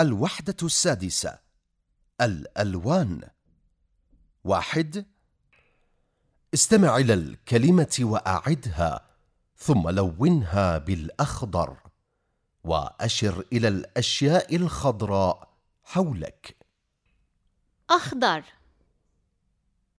الوحدة السادسة الألوان. واحد استمع إلى الكلمة وأعدها ثم لونها بالأخضر وأشر إلى الأشياء الخضراء حولك. أخضر.